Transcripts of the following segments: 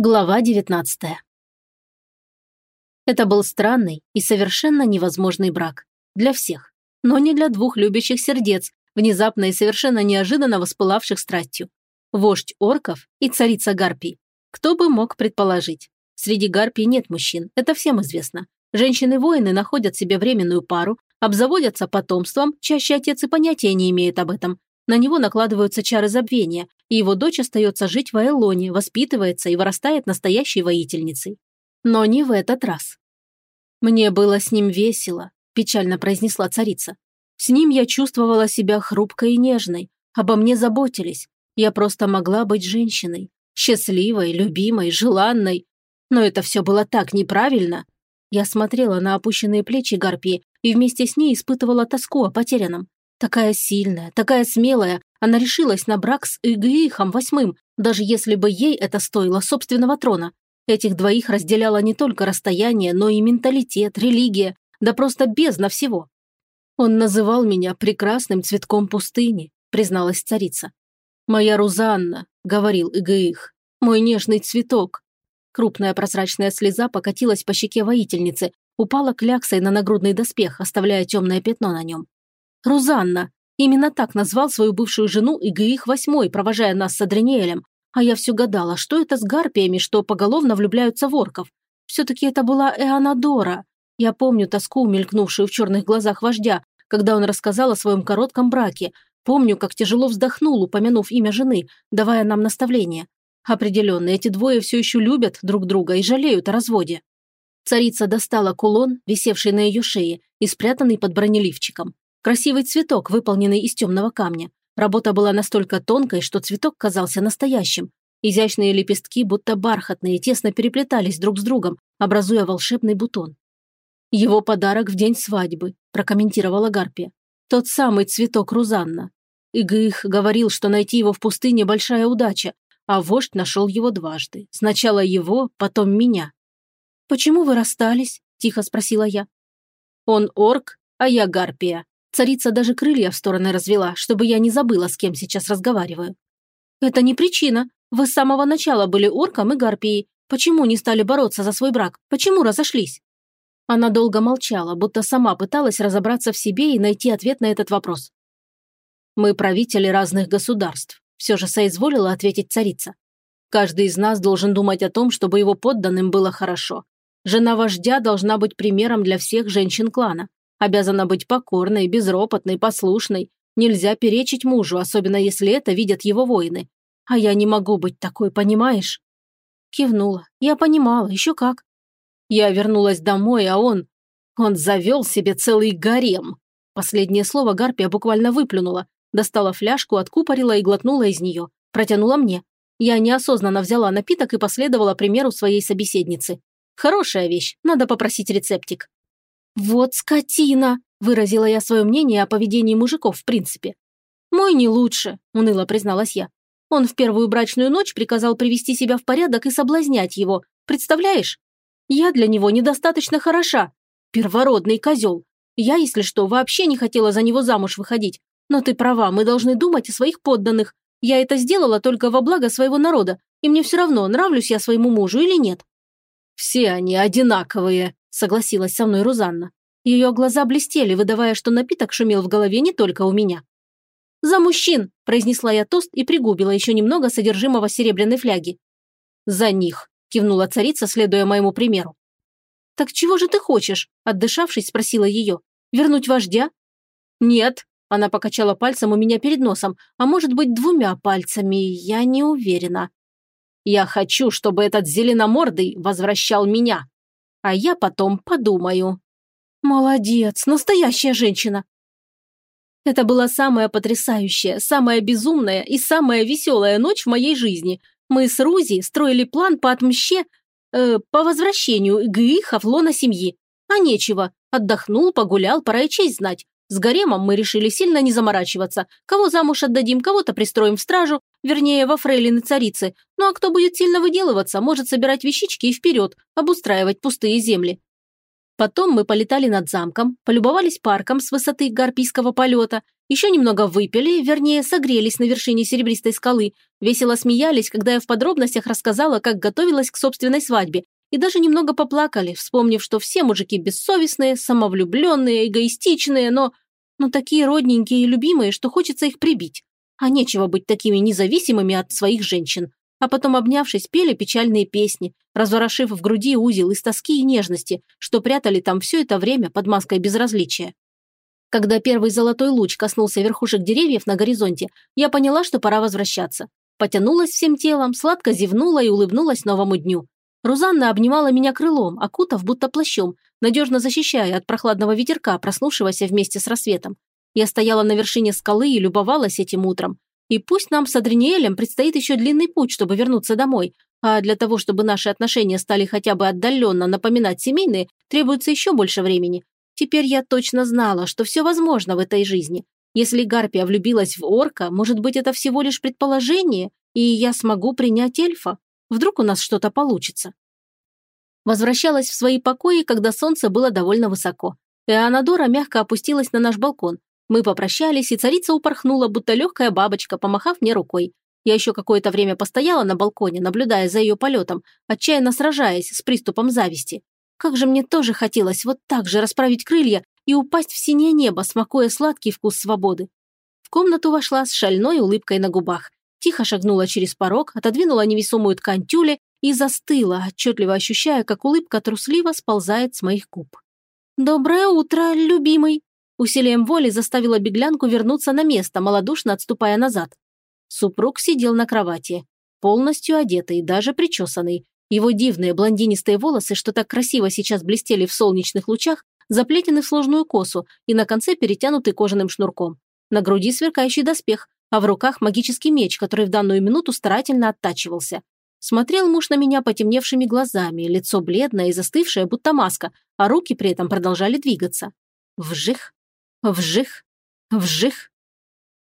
Глава 19 Это был странный и совершенно невозможный брак. Для всех. Но не для двух любящих сердец, внезапно и совершенно неожиданно воспылавших страстью. Вождь орков и царица гарпий. Кто бы мог предположить? Среди гарпий нет мужчин, это всем известно. Женщины-воины находят себе временную пару, обзаводятся потомством, чаще отец и понятия не имеет об этом, на него накладываются чары забвения, и его дочь остается жить в Айлоне, воспитывается и вырастает настоящей воительницей. Но не в этот раз. «Мне было с ним весело», – печально произнесла царица. «С ним я чувствовала себя хрупкой и нежной, обо мне заботились. Я просто могла быть женщиной, счастливой, любимой, желанной. Но это все было так неправильно». Я смотрела на опущенные плечи Гарпии и вместе с ней испытывала тоску о потерянном. Такая сильная, такая смелая, она решилась на брак с Игиихом восьмым, даже если бы ей это стоило собственного трона. Этих двоих разделяло не только расстояние, но и менталитет, религия, да просто бездна всего. «Он называл меня прекрасным цветком пустыни», призналась царица. «Моя Рузанна», — говорил Игиих, — «мой нежный цветок». Крупная прозрачная слеза покатилась по щеке воительницы, упала кляксой на нагрудный доспех, оставляя темное пятно на нем. Рузанна. Именно так назвал свою бывшую жену Игоих Восьмой, провожая нас с Адриниэлем. А я все гадала, что это с гарпиями, что поголовно влюбляются в орков. Все-таки это была Эанадора. Я помню тоску, мелькнувшую в черных глазах вождя, когда он рассказал о своем коротком браке. Помню, как тяжело вздохнул, упомянув имя жены, давая нам наставление. Определенно, эти двое все еще любят друг друга и жалеют о разводе. Царица достала кулон, висевший на ее шее и спрятанный под бронеливчиком. Красивый цветок, выполненный из темного камня. Работа была настолько тонкой, что цветок казался настоящим. Изящные лепестки, будто бархатные, тесно переплетались друг с другом, образуя волшебный бутон. «Его подарок в день свадьбы», – прокомментировала Гарпия. «Тот самый цветок Рузанна. Игых говорил, что найти его в пустыне – большая удача, а вождь нашел его дважды. Сначала его, потом меня». «Почему вы расстались?» – тихо спросила я. «Он орк, а я гарпия», Царица даже крылья в стороны развела, чтобы я не забыла, с кем сейчас разговариваю. «Это не причина. Вы с самого начала были орком и гарпией. Почему не стали бороться за свой брак? Почему разошлись?» Она долго молчала, будто сама пыталась разобраться в себе и найти ответ на этот вопрос. «Мы правители разных государств», – все же соизволила ответить царица. «Каждый из нас должен думать о том, чтобы его подданным было хорошо. Жена вождя должна быть примером для всех женщин клана. Обязана быть покорной, безропотной, послушной. Нельзя перечить мужу, особенно если это видят его воины. А я не могу быть такой, понимаешь?» Кивнула. Я понимала, еще как. Я вернулась домой, а он... Он завел себе целый гарем. Последнее слово Гарпия буквально выплюнула. Достала фляжку, откупорила и глотнула из нее. Протянула мне. Я неосознанно взяла напиток и последовала примеру своей собеседницы. Хорошая вещь, надо попросить рецептик. «Вот скотина!» – выразила я свое мнение о поведении мужиков в принципе. «Мой не лучше», – уныло призналась я. Он в первую брачную ночь приказал привести себя в порядок и соблазнять его. Представляешь? Я для него недостаточно хороша. Первородный козел. Я, если что, вообще не хотела за него замуж выходить. Но ты права, мы должны думать о своих подданных. Я это сделала только во благо своего народа, и мне все равно, нравлюсь я своему мужу или нет». «Все они одинаковые», – согласилась со мной Рузанна. Ее глаза блестели, выдавая, что напиток шумел в голове не только у меня. «За мужчин!» – произнесла я тост и пригубила еще немного содержимого серебряной фляги. «За них!» – кивнула царица, следуя моему примеру. «Так чего же ты хочешь?» – отдышавшись, спросила ее. «Вернуть вождя?» «Нет», – она покачала пальцем у меня перед носом, а может быть двумя пальцами, я не уверена. «Я хочу, чтобы этот зеленомордый возвращал меня», а я потом подумаю». «Молодец, настоящая женщина!» Это была самая потрясающая, самая безумная и самая веселая ночь в моей жизни. Мы с Рузи строили план по отмще, э, по возвращению Игыиха в лона семьи. А нечего, отдохнул, погулял, пора и честь знать. С гаремом мы решили сильно не заморачиваться. Кого замуж отдадим, кого-то пристроим в стражу, вернее, во фрейлины царицы. Ну а кто будет сильно выделываться, может собирать вещички и вперед, обустраивать пустые земли. Потом мы полетали над замком, полюбовались парком с высоты гарпийского полета Еще немного выпили, вернее, согрелись на вершине серебристой скалы, весело смеялись, когда я в подробностях рассказала, как готовилась к собственной свадьбе, и даже немного поплакали, вспомнив, что все мужики бессовестные, самовлюбленные, эгоистичные, но... но такие родненькие и любимые, что хочется их прибить. А нечего быть такими независимыми от своих женщин. А потом, обнявшись, пели печальные песни, разворошив в груди узел из тоски и нежности, что прятали там все это время под маской безразличия. Когда первый золотой луч коснулся верхушек деревьев на горизонте, я поняла, что пора возвращаться. Потянулась всем телом, сладко зевнула и улыбнулась новому дню. Рузанна обнимала меня крылом, окутав будто плащом, надежно защищая от прохладного ветерка, проснувшегося вместе с рассветом. Я стояла на вершине скалы и любовалась этим утром. И пусть нам с Адриниэлем предстоит еще длинный путь, чтобы вернуться домой, а для того, чтобы наши отношения стали хотя бы отдаленно напоминать семейные, требуется еще больше времени. Теперь я точно знала, что все возможно в этой жизни. Если Гарпия влюбилась в орка, может быть, это всего лишь предположение, и я смогу принять эльфа? Вдруг у нас что-то получится? Возвращалась в свои покои, когда солнце было довольно высоко. Эонадора мягко опустилась на наш балкон. Мы попрощались, и царица упорхнула, будто легкая бабочка, помахав мне рукой. Я еще какое-то время постояла на балконе, наблюдая за ее полетом, отчаянно сражаясь с приступом зависти. Как же мне тоже хотелось вот так же расправить крылья и упасть в синее небо, смакуя сладкий вкус свободы. В комнату вошла с шальной улыбкой на губах. Тихо шагнула через порог, отодвинула невесомую ткань тюля и застыла, отчетливо ощущая, как улыбка трусливо сползает с моих губ. «Доброе утро, любимый!» Усилием воли заставила беглянку вернуться на место, малодушно отступая назад. Супруг сидел на кровати, полностью одетый, даже причесанный, его дивные блондинистые волосы, что так красиво сейчас блестели в солнечных лучах, заплетены в сложную косу и на конце перетянуты кожаным шнурком. На груди сверкающий доспех, а в руках магический меч, который в данную минуту старательно оттачивался. Смотрел муж на меня потемневшими глазами, лицо бледное и застывшее, будто маска, а руки при этом продолжали двигаться. Вжих, вжих, вжих.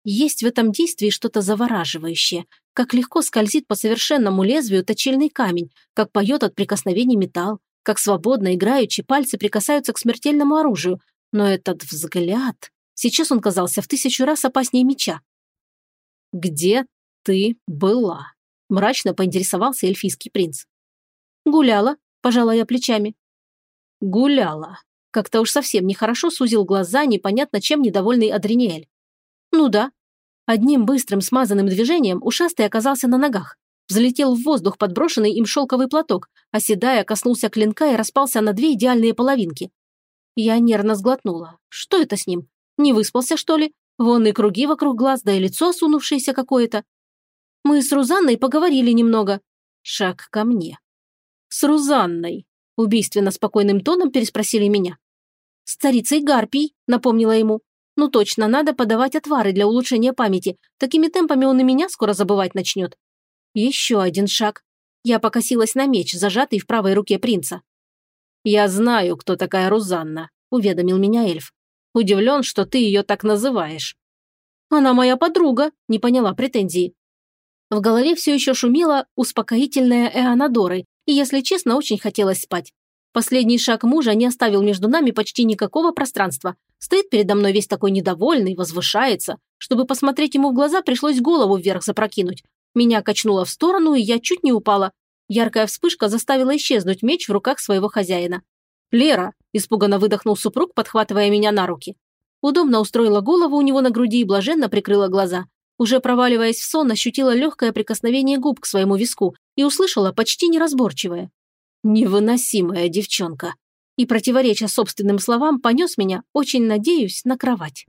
Есть в этом действии что-то завораживающее, как легко скользит по совершенному лезвию точильный камень, как поет от прикосновений металл, как свободно играючи пальцы прикасаются к смертельному оружию. Но этот взгляд... Сейчас он казался в тысячу раз опаснее меча. «Где ты была?» – мрачно поинтересовался эльфийский принц. «Гуляла», – пожала я плечами. «Гуляла». Как-то уж совсем нехорошо сузил глаза непонятно чем недовольный Адриниэль. «Ну да, Одним быстрым смазанным движением ушастый оказался на ногах. Взлетел в воздух подброшенный им шелковый платок, оседая, коснулся клинка и распался на две идеальные половинки. Я нервно сглотнула. Что это с ним? Не выспался, что ли? Вон и круги вокруг глаз, да и лицо осунувшееся какое-то. Мы с Рузанной поговорили немного. Шаг ко мне. С Рузанной. Убийственно спокойным тоном переспросили меня. «С царицей Гарпий», напомнила ему. Ну точно, надо подавать отвары для улучшения памяти. Такими темпами он и меня скоро забывать начнет. Еще один шаг. Я покосилась на меч, зажатый в правой руке принца. «Я знаю, кто такая Рузанна», – уведомил меня эльф. «Удивлен, что ты ее так называешь». «Она моя подруга», – не поняла претензии. В голове все еще шумела успокоительная Эонадоры, и, если честно, очень хотелось спать. Последний шаг мужа не оставил между нами почти никакого пространства. Стоит передо мной весь такой недовольный, возвышается. Чтобы посмотреть ему в глаза, пришлось голову вверх запрокинуть. Меня качнуло в сторону, и я чуть не упала. Яркая вспышка заставила исчезнуть меч в руках своего хозяина. «Лера!» – испуганно выдохнул супруг, подхватывая меня на руки. Удобно устроила голову у него на груди и блаженно прикрыла глаза. Уже проваливаясь в сон, ощутила легкое прикосновение губ к своему виску и услышала почти неразборчивое. Невыносимая девчонка. И, противореча собственным словам, понес меня, очень надеюсь, на кровать.